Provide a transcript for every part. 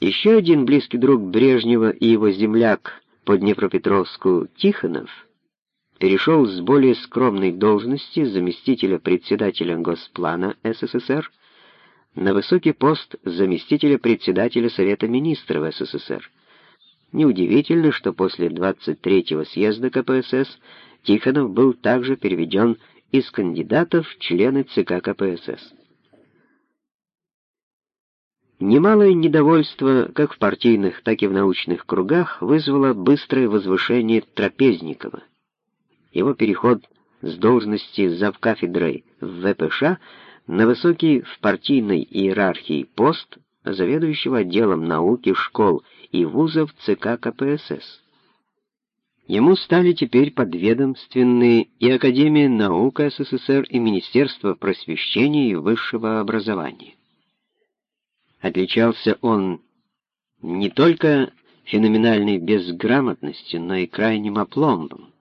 Еще один близкий друг Брежнева и его земляк по Днепропетровску Тихонов перешел с более скромной должности заместителя председателя Госплана СССР на высокий пост заместителя председателя Совета министров СССР. Неудивительно, что после 23-го съезда КПСС Тихонов был также переведен из кандидатов в члены ЦК КПСС. Немалое недовольство как в партийных, так и в научных кругах вызвало быстрое возвышение Трапезникова. Его переход с должности завкафедрой в ВПШ на высокий в партийной иерархии пост заведующего отделом науки школ и вузов ЦК КПСС. Ему стали теперь подведомственны и Академия наук СССР, и Министерство просвещения и высшего образования. Отличался он не только феноменальной безграмотностью, но и крайним опломбом.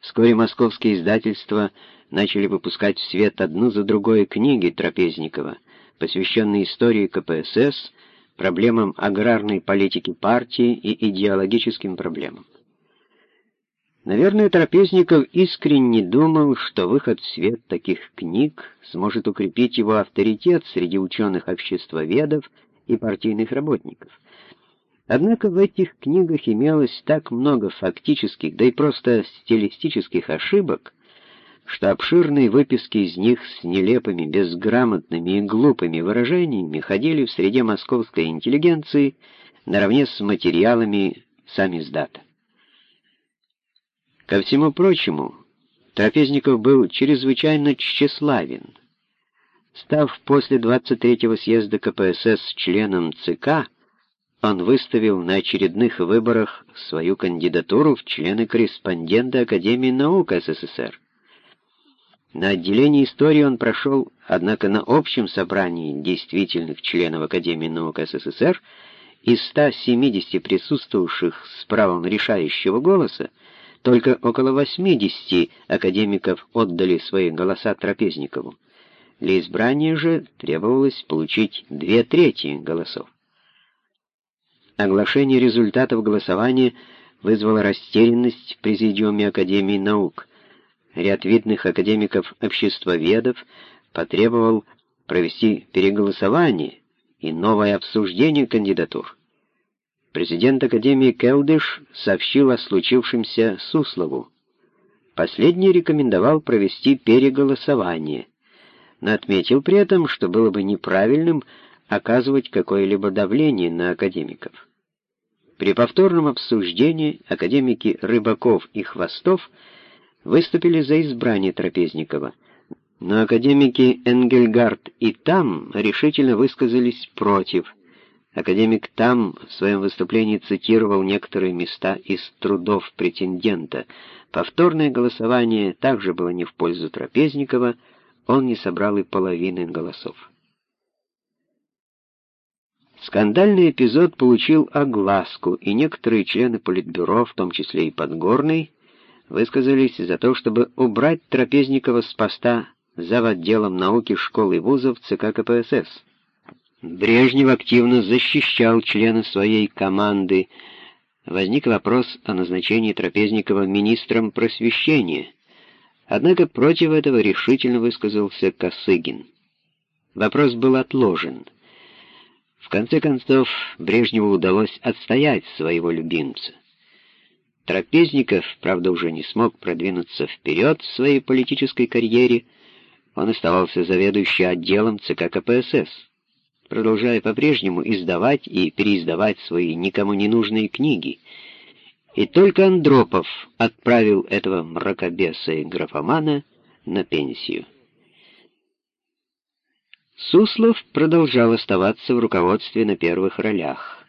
Вскоре московские издательства начали выпускать в свет одну за другой книги Трапезникова, посвященные истории КПСС, проблемам аграрной политики партии и идеологическим проблемам. Наверное, Трапезников искренне думал, что выход в свет таких книг сможет укрепить его авторитет среди ученых-обществоведов и партийных работников. Однако в этих книгах имелось так много фактических, да и просто стилистических ошибок, что обширные выписки из них с нелепыми, безграмотными и глупыми выражениями ходили в среде московской интеллигенции наравне с материалами сами издата. Ко всему прочему, Трапезников был чрезвычайно тщеславен. Став после 23-го съезда КПСС членом ЦК, он выставил на очередных выборах свою кандидатуру в члены-корреспондента Академии наук СССР. На отделении истории он прошел, однако на общем собрании действительных членов Академии наук СССР из 170 присутствовавших с правом решающего голоса только около 80 академиков отдали свои голоса Трапезникову. Для избрания же требовалось получить две трети голосов. Оглашение результатов голосования вызвало растерянность в Президиуме Академии наук. Ряд видных академиков-обществоведов потребовал провести переголосование и новое обсуждение кандидатур. Президент Академии Келдыш сообщил о случившемся Суслову. Последний рекомендовал провести переголосование, но отметил при этом, что было бы неправильным оказывать какое-либо давление на академиков. При повторном обсуждении академики Рыбаков и Хвостов выступили за избрание Трапезникова, но академики Энгельгард и Там решительно высказались против. Академик Там в своем выступлении цитировал некоторые места из трудов претендента. Повторное голосование также было не в пользу Трапезникова, он не собрал и половины голосов. Скандальный эпизод получил огласку, и некоторые члены Политбюро, в том числе и Подгорный, высказались за то, чтобы убрать Трапезникова с поста зав. отделом науки школ и вузов ЦК КПСС. Брежнев активно защищал члена своей команды. Возник вопрос о назначении Трапезникова министром просвещения. Однако против этого решительно высказался Косыгин. Вопрос был отложен. В конце концов, Брежневу удалось отстоять своего любимца. Трапезников, правда, уже не смог продвинуться вперед в своей политической карьере, он оставался заведующим отделом ЦК КПСС, продолжая по-прежнему издавать и переиздавать свои никому не нужные книги. И только Андропов отправил этого мракобеса и графомана на пенсию. Суслов продолжал оставаться в руководстве на первых ролях.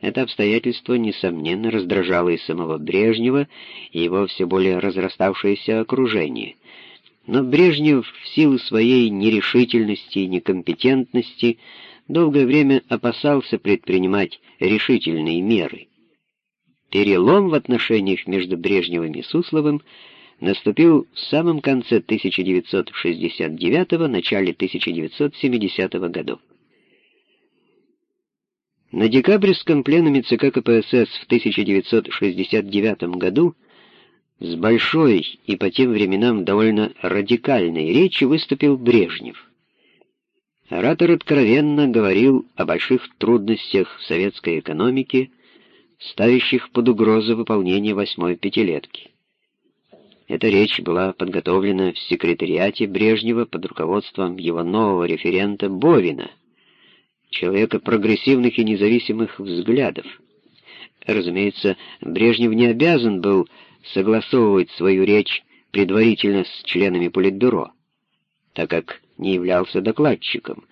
Это обстоятельство, несомненно, раздражало и самого Брежнева, и его все более разраставшееся окружение. Но Брежнев в силу своей нерешительности и некомпетентности долгое время опасался предпринимать решительные меры. Перелом в отношениях между Брежневым и Сусловым – наступил в самом конце 1969 начале 1970 годов. На декабрьском пленуме ЦК КПСС в 1969 году с большой и по тем временам довольно радикальной речью выступил Брежнев. Оратор откровенно говорил о больших трудностях советской экономике, ставящих под угрозу выполнение восьмой пятилетки. Эта речь была подготовлена в секретариате Брежнева под руководством его нового референта Бовина — человека прогрессивных и независимых взглядов. Разумеется, Брежнев не обязан был согласовывать свою речь предварительно с членами Политбюро, так как не являлся докладчиком.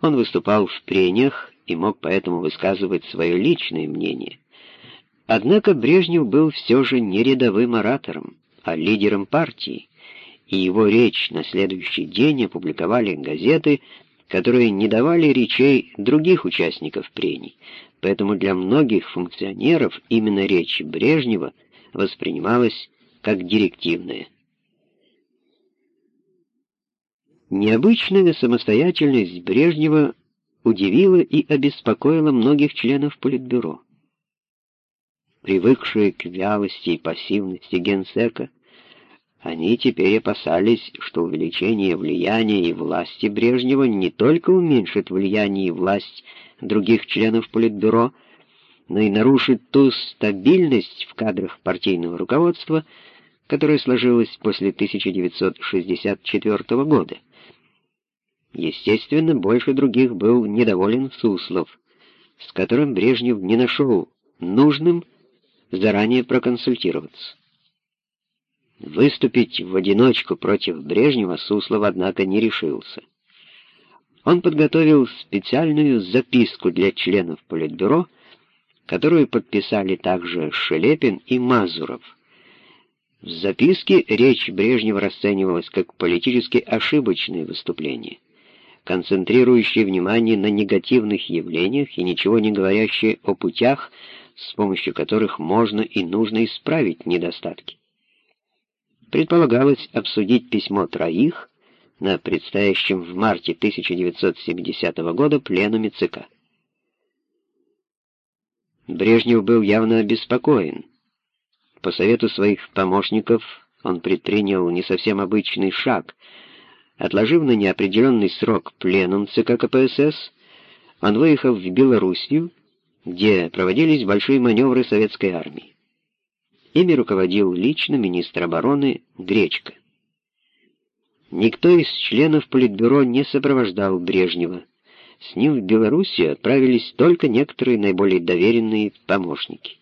Он выступал в прениях и мог поэтому высказывать свое личное мнение. Однако Брежнев был все же не рядовым оратором, а лидером партии, и его речь на следующий день опубликовали газеты, которые не давали речей других участников прений, поэтому для многих функционеров именно речь Брежнева воспринималась как директивная. Необычная самостоятельность Брежнева удивила и обеспокоила многих членов Политбюро. Привыкшие к вялости и пассивности генсека, они теперь опасались, что увеличение влияния и власти Брежнева не только уменьшит влияние и власть других членов Политбюро, но и нарушит ту стабильность в кадрах партийного руководства, которая сложилась после 1964 года. Естественно, больше других был недоволен Суслов, с которым Брежнев не нашел нужным заранее проконсультироваться. Выступить в одиночку против Брежнева Суслов, однако, не решился. Он подготовил специальную записку для членов Политбюро, которую подписали также Шелепин и Мазуров. В записке речь Брежнева расценивалась как политически ошибочное выступление, концентрирующее внимание на негативных явлениях и ничего не говорящее о путях, с помощью которых можно и нужно исправить недостатки предполагалось обсудить письмо троих на предстоящем в марте 1970 года пленуме ЦК. Брежнев был явно обеспокоен. По совету своих помощников он предпринял не совсем обычный шаг. Отложив на неопределенный срок пленум ЦК КПСС, он выехал в Белоруссию, где проводились большие маневры советской армии. Ими руководил лично министр обороны Гречко. Никто из членов Политбюро не сопровождал Брежнева. С ним в Белоруссию отправились только некоторые наиболее доверенные помощники.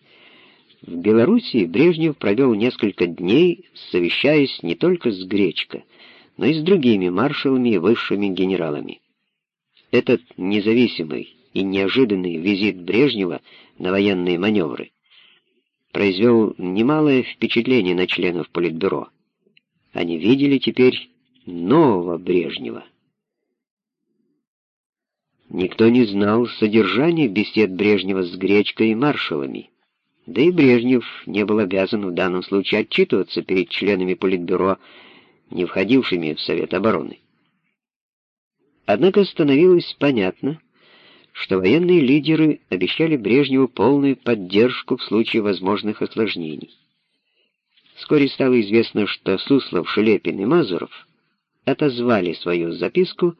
В Белоруссии Брежнев провел несколько дней, совещаясь не только с Гречко, но и с другими маршалами и высшими генералами. Этот независимый и неожиданный визит Брежнева на военные маневры произвел немалое впечатление на членов Политбюро. Они видели теперь нового Брежнева. Никто не знал содержания бесед Брежнева с Гречкой и маршалами. Да и Брежнев не был обязан в данном случае отчитываться перед членами Политбюро, не входившими в Совет обороны. Однако становилось понятно, что военные лидеры обещали Брежневу полную поддержку в случае возможных осложнений. Вскоре стало известно, что Суслов, Шелепин и Мазуров отозвали свою записку,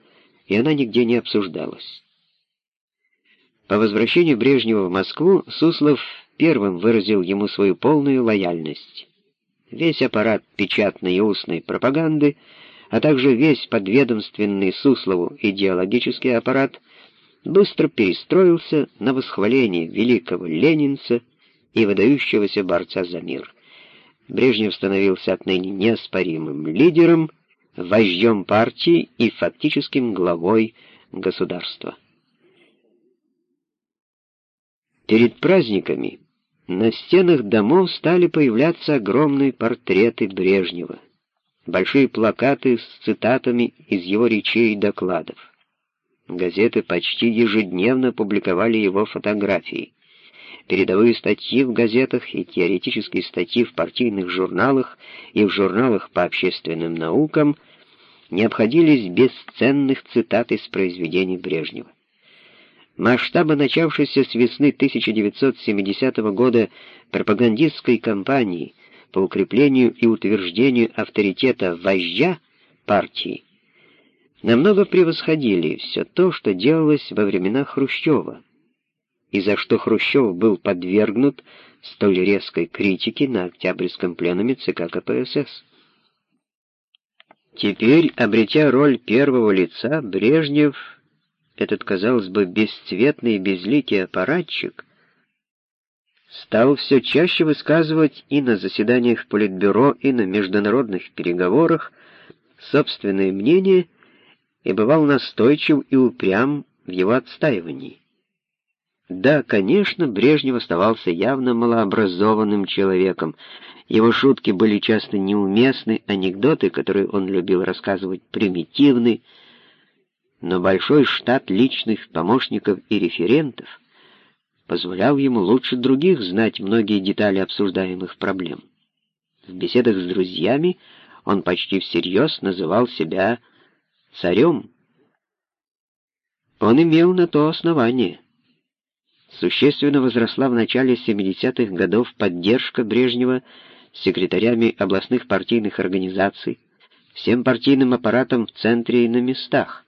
и она нигде не обсуждалась. По возвращению Брежнева в Москву Суслов первым выразил ему свою полную лояльность. Весь аппарат печатной и устной пропаганды, а также весь подведомственный Суслову идеологический аппарат – быстро перестроился на восхваление великого ленинца и выдающегося борца за мир. Брежнев становился отныне неоспоримым лидером, вождем партии и фактическим главой государства. Перед праздниками на стенах домов стали появляться огромные портреты Брежнева, большие плакаты с цитатами из его речей и докладов. Газеты почти ежедневно публиковали его фотографии. Передовые статьи в газетах и теоретические статьи в партийных журналах и в журналах по общественным наукам не обходились без ценных цитат из произведений Брежнева. Масштабы начавшейся с весны 1970 года пропагандистской кампании по укреплению и утверждению авторитета вождя партии намного превосходили все то, что делалось во времена Хрущева, и за что Хрущев был подвергнут столь резкой критике на Октябрьском пленуме ЦК КПСС. Теперь, обретя роль первого лица, Брежнев этот, казалось бы, бесцветный и безликий аппаратчик, стал все чаще высказывать и на заседаниях Политбюро, и на международных переговорах собственное мнение и бывал настойчив и упрям в его отстаивании. Да, конечно, Брежнев оставался явно малообразованным человеком. Его шутки были часто неуместны, анекдоты, которые он любил рассказывать, примитивны, но большой штат личных помощников и референтов позволял ему лучше других знать многие детали обсуждаемых проблем. В беседах с друзьями он почти всерьез называл себя царем. Он имел на то основание. Существенно возросла в начале 70-х годов поддержка Брежнева секретарями областных партийных организаций, всем партийным аппаратом в центре и на местах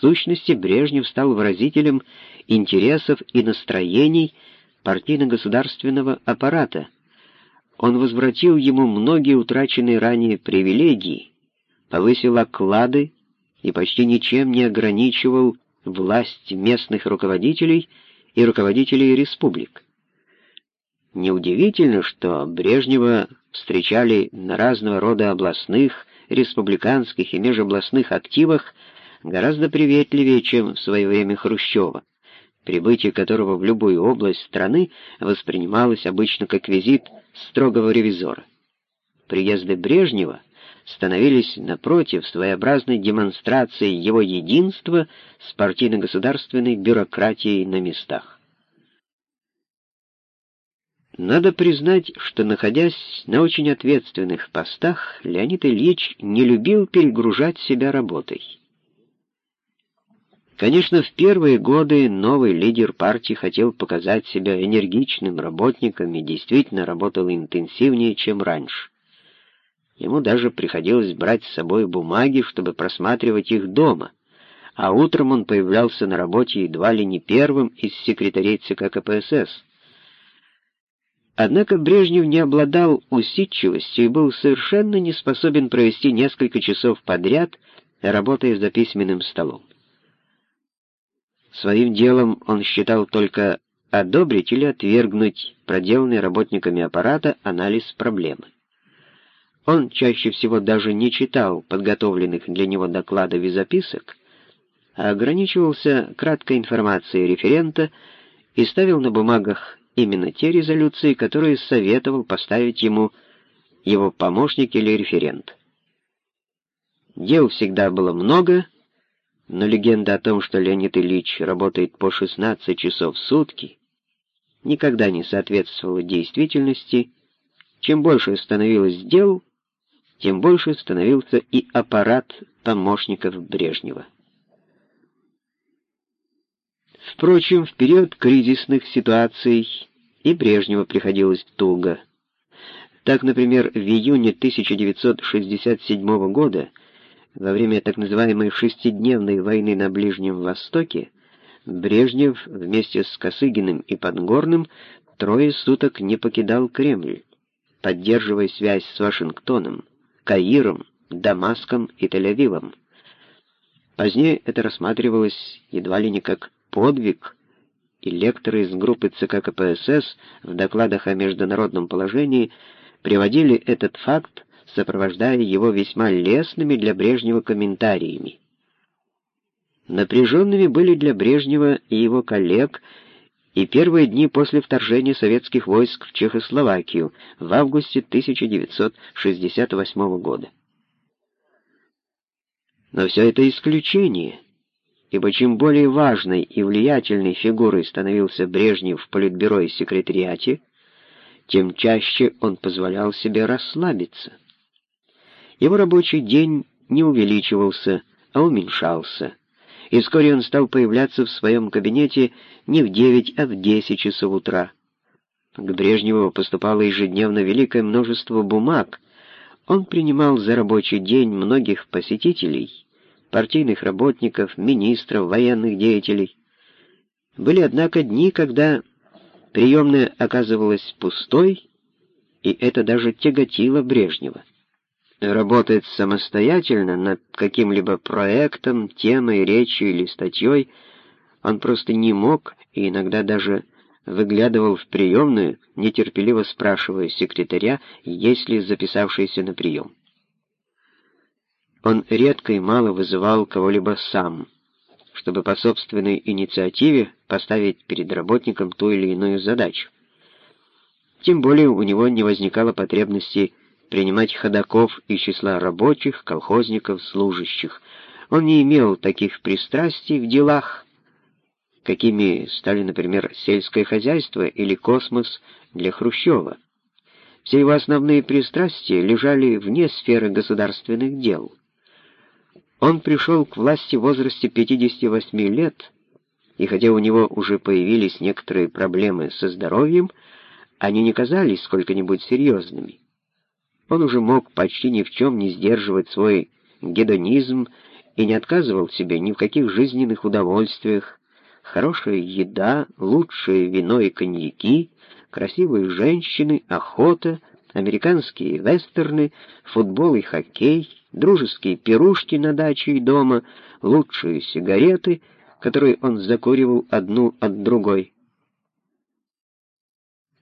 сущности, Брежнев стал выразителем интересов и настроений партийно-государственного аппарата. Он возвратил ему многие утраченные ранее привилегии, повысил оклады и почти ничем не ограничивал власть местных руководителей и руководителей республик. Неудивительно, что Брежнева встречали на разного рода областных, республиканских и межобластных активах гораздо приветливее, чем в свое время Хрущева, прибытие которого в любую область страны воспринималось обычно как визит строгого ревизора. Приезды Брежнева становились, напротив, своеобразной демонстрацией его единства с партийно-государственной бюрократией на местах. Надо признать, что, находясь на очень ответственных постах, Леонид Ильич не любил перегружать себя работой. Конечно, в первые годы новый лидер партии хотел показать себя энергичным работником и действительно работал интенсивнее, чем раньше. Ему даже приходилось брать с собой бумаги, чтобы просматривать их дома, а утром он появлялся на работе едва ли не первым из секретарей ЦК КПСС. Однако Брежнев не обладал усидчивостью и был совершенно не способен провести несколько часов подряд, работая за письменным столом. Своим делом он считал только одобрить или отвергнуть проделанный работниками аппарата анализ проблемы. Он чаще всего даже не читал подготовленных для него докладов и записок, а ограничивался краткой информацией референта и ставил на бумагах именно те резолюции, которые советовал поставить ему его помощник или референт. Дел всегда было много, но легенда о том, что Леонид Ильич работает по 16 часов в сутки, никогда не соответствовала действительности. Чем больше становилось дел, тем больше становился и аппарат помощников Брежнева. Впрочем, в период кризисных ситуаций и Брежневу приходилось туго. Так, например, в июне 1967 года во время так называемой шестидневной войны на Ближнем Востоке Брежнев вместе с Косыгиным и Подгорным трое суток не покидал Кремль, поддерживая связь с Вашингтоном, Каиром, Дамаском и Тель-Авивом. Позднее это рассматривалось едва ли не как подвиг, и лекторы из группы ЦК КПСС в докладах о международном положении приводили этот факт сопровождая его весьма лестными для Брежнева комментариями. Напряженными были для Брежнева и его коллег и первые дни после вторжения советских войск в Чехословакию в августе 1968 года. Но все это исключение, ибо чем более важной и влиятельной фигурой становился Брежнев в Политбюро и секретариате, тем чаще он позволял себе расслабиться. Его рабочий день не увеличивался, а уменьшался, и вскоре он стал появляться в своем кабинете не в девять, а в десять часов утра. К Брежневу поступало ежедневно великое множество бумаг. Он принимал за рабочий день многих посетителей, партийных работников, министров, военных деятелей. Были, однако, дни, когда приемная оказывалась пустой, и это даже тяготило Брежнева. Работать самостоятельно над каким-либо проектом, темой, речью или статьей он просто не мог и иногда даже выглядывал в приемную, нетерпеливо спрашивая секретаря, есть ли записавшийся на прием. Он редко и мало вызывал кого-либо сам, чтобы по собственной инициативе поставить перед работником ту или иную задачу. Тем более у него не возникало потребности принимать ходаков из числа рабочих, колхозников, служащих. Он не имел таких пристрастий в делах, какими стали, например, сельское хозяйство или космос для Хрущева. Все его основные пристрастия лежали вне сферы государственных дел. Он пришел к власти в возрасте 58 лет, и хотя у него уже появились некоторые проблемы со здоровьем, они не казались сколько-нибудь серьезными. Он уже мог почти ни в чем не сдерживать свой гедонизм и не отказывал себе ни в каких жизненных удовольствиях, хорошая еда, лучшее вино и коньяки, красивые женщины, охота, американские вестерны, футбол и хоккей, дружеские пирушки на даче и дома, лучшие сигареты, которые он закуривал одну от другой.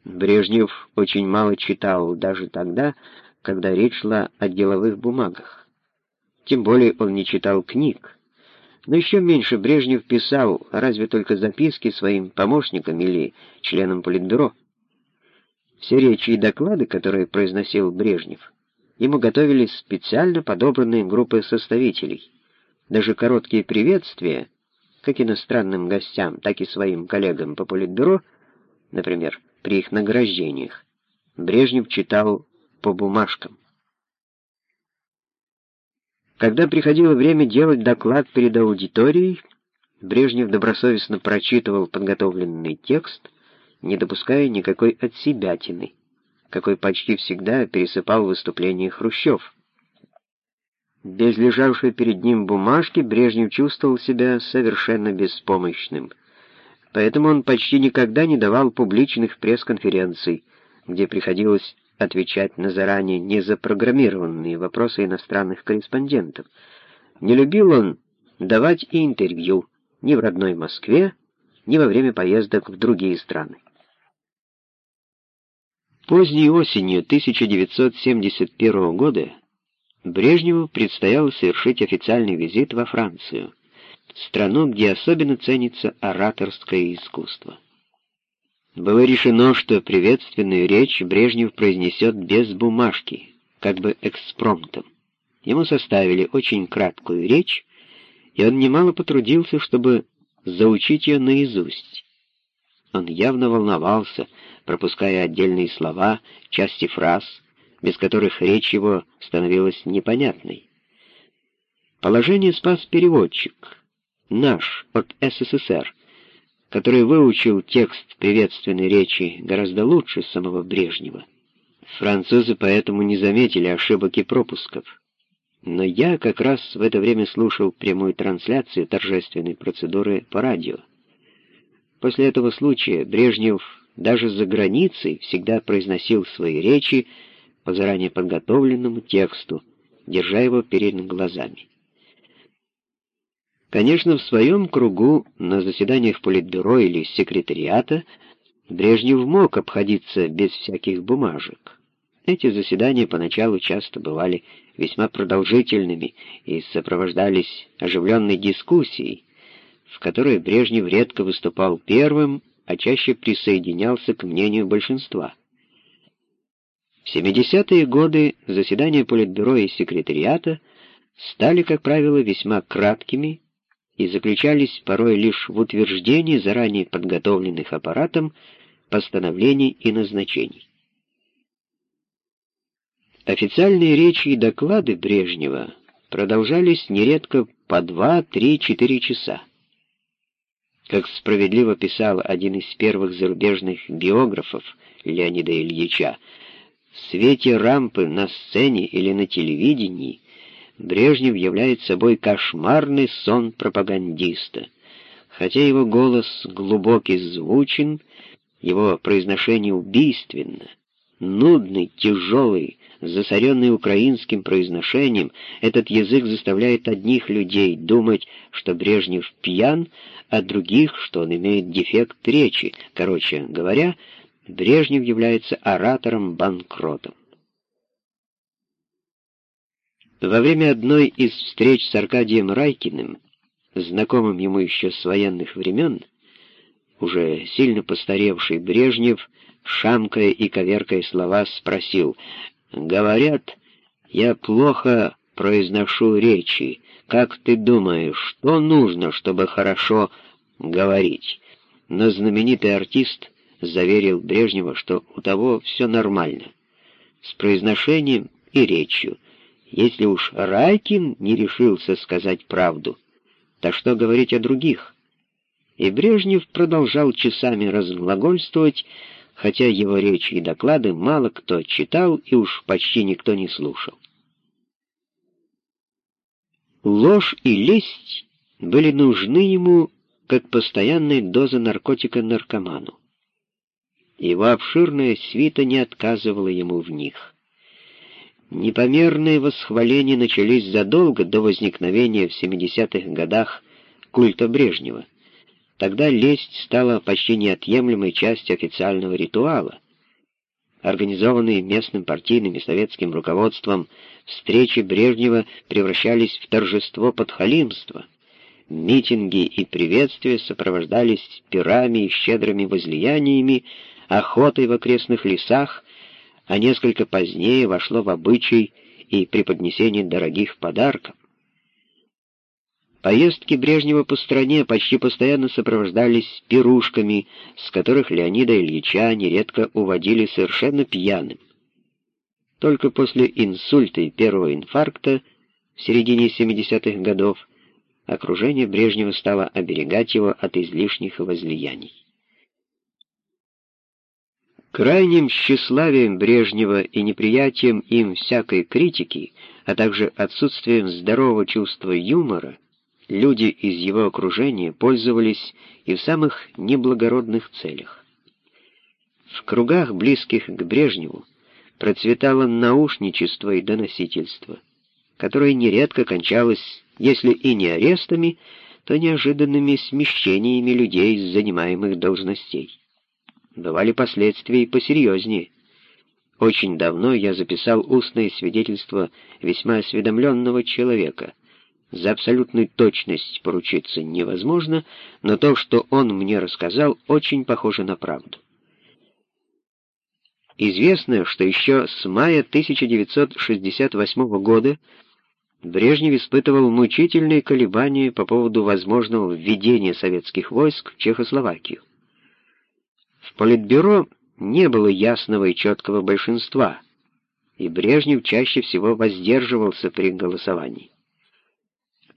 Брежнев очень мало читал даже тогда, когда речь шла о деловых бумагах. Тем более он не читал книг. Но еще меньше Брежнев писал, разве только записки своим помощникам или членам Политбюро. Все речи и доклады, которые произносил Брежнев, ему готовились специально подобранные группы составителей. Даже короткие приветствия, как иностранным гостям, так и своим коллегам по Политбюро, например, при их награждениях, Брежнев читал по бумажкам. Когда приходило время делать доклад перед аудиторией, Брежнев добросовестно прочитывал подготовленный текст, не допуская никакой отсебятины, какой почти всегда пересыпал выступление Хрущев. Без лежавшей перед ним бумажки Брежнев чувствовал себя совершенно беспомощным, поэтому он почти никогда не давал публичных пресс-конференций, где приходилось отвечать на заранее незапрограммированные вопросы иностранных корреспондентов. Не любил он давать интервью ни в родной Москве, ни во время поездок в другие страны. Поздней осенью 1971 года Брежневу предстояло совершить официальный визит во Францию, страну, где особенно ценится ораторское искусство. Было решено, что приветственную речь Брежнев произнесет без бумажки, как бы экспромтом. Ему составили очень краткую речь, и он немало потрудился, чтобы заучить ее наизусть. Он явно волновался, пропуская отдельные слова, части фраз, без которых речь его становилась непонятной. Положение спас переводчик, наш, от СССР, который выучил текст приветственной речи гораздо лучше самого Брежнева. Французы поэтому не заметили ошибок и пропусков. Но я как раз в это время слушал прямую трансляцию торжественной процедуры по радио. После этого случая Брежнев даже за границей всегда произносил свои речи по заранее подготовленному тексту, держа его перед глазами. Конечно, в своем кругу, на заседаниях Политбюро или секретариата, Брежнев мог обходиться без всяких бумажек. Эти заседания поначалу часто бывали весьма продолжительными и сопровождались оживленной дискуссией, в которой Брежнев редко выступал первым, а чаще присоединялся к мнению большинства. В 70-е годы заседания Политбюро и секретариата стали, как правило, весьма краткими и заключались порой лишь в утверждении заранее подготовленных аппаратом постановлений и назначений. Официальные речи и доклады Брежнева продолжались нередко по два, три, четыре часа. Как справедливо писал один из первых зарубежных биографов Леонида Ильича, в свете рампы на сцене или на телевидении Брежнев является собой кошмарный сон пропагандиста. Хотя его голос глубокий звучен, его произношение убийственно, нудный, тяжелый, засоренный украинским произношением, этот язык заставляет одних людей думать, что Брежнев пьян, а других, что он имеет дефект речи. Короче говоря, Брежнев является оратором-банкротом. Во время одной из встреч с Аркадием Райкиным, знакомым ему еще с военных времен, уже сильно постаревший Брежнев, шамкая и коверкая слова, спросил, «Говорят, я плохо произношу речи. Как ты думаешь, что нужно, чтобы хорошо говорить?» Но знаменитый артист заверил Брежнева, что у того все нормально, с произношением и речью. Если уж Райкин не решился сказать правду, то что говорить о других? И Брежнев продолжал часами разглагольствовать, хотя его речи и доклады мало кто читал и уж почти никто не слушал. Ложь и лесть были нужны ему как постоянная доза наркотика наркоману. Его обширная свита не отказывала ему в них. Непомерные восхваления начались задолго до возникновения в 70-х годах культа Брежнева. Тогда лесть стала почти неотъемлемой частью официального ритуала. Организованные местным партийным и советским руководством встречи Брежнева превращались в торжество подхалимства. Митинги и приветствия сопровождались пирами и щедрыми возлияниями, охотой в окрестных лесах, а несколько позднее вошло в обычай и преподнесение дорогих подарков. Поездки Брежнева по стране почти постоянно сопровождались пирушками, с которых Леонида Ильича нередко уводили совершенно пьяным. Только после инсульта и первого инфаркта в середине 70-х годов окружение Брежнева стало оберегать его от излишних возлияний. Крайним тщеславием Брежнева и неприятием им всякой критики, а также отсутствием здорового чувства юмора, люди из его окружения пользовались и в самых неблагородных целях. В кругах, близких к Брежневу, процветало наушничество и доносительство, которое нередко кончалось, если и не арестами, то неожиданными смещениями людей с занимаемых должностей. Бывали последствия и посерьезнее. Очень давно я записал устное свидетельство весьма осведомленного человека — за абсолютную точность поручиться невозможно, но то, что он мне рассказал, очень похоже на правду. Известно, что еще с мая 1968 года Брежнев испытывал мучительные колебания по поводу возможного введения советских войск в Чехословакию. В Политбюро не было ясного и четкого большинства, и Брежнев чаще всего воздерживался при голосовании.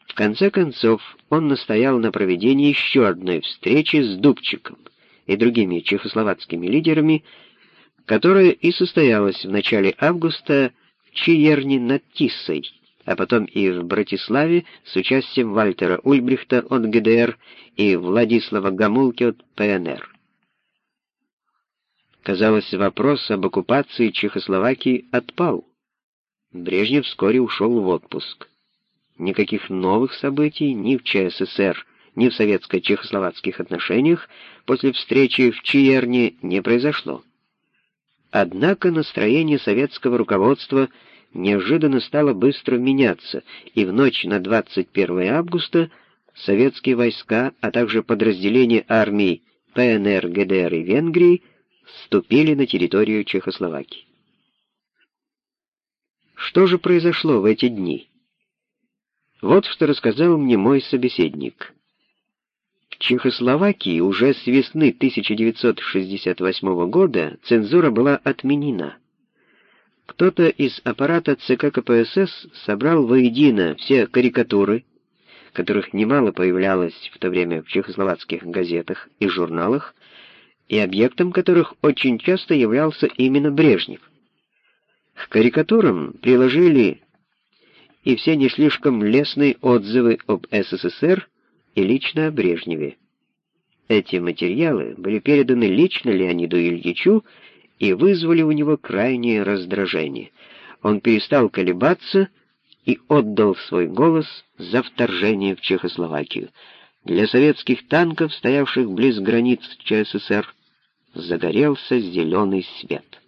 В конце концов, он настоял на проведении еще одной встречи с Дубчиком и другими чехословацкими лидерами, которая и состоялась в начале августа в Чиерне над Тиссой, а потом и в Братиславе с участием Вальтера Ульбрихта от ГДР и Владислава Гамулки от ПНР. Казалось, вопрос об оккупации Чехословакии отпал. Брежнев вскоре ушел в отпуск. Никаких новых событий ни в ЧССР, ни в советско-чехословацких отношениях после встречи в Чиерне не произошло. Однако настроение советского руководства неожиданно стало быстро меняться, и в ночь на 21 августа советские войска, а также подразделения армий ПНР, ГДР и Венгрии вступили на территорию Чехословакии. Что же произошло в эти дни? Вот что рассказал мне мой собеседник. В Чехословакии уже с весны 1968 года цензура была отменена. Кто-то из аппарата ЦК КПСС собрал воедино все карикатуры, которых немало появлялось в то время в чехословацких газетах и журналах, и объектом которых очень часто являлся именно Брежнев. К карикатурам приложили и все не слишком лестные отзывы об СССР и лично о Брежневе. Эти материалы были переданы лично Леониду Ильичу и вызвали у него крайнее раздражение. Он перестал колебаться и отдал свой голос за вторжение в Чехословакию. Для советских танков, стоявших близ границ ЧССР, загорелся зеленый свет.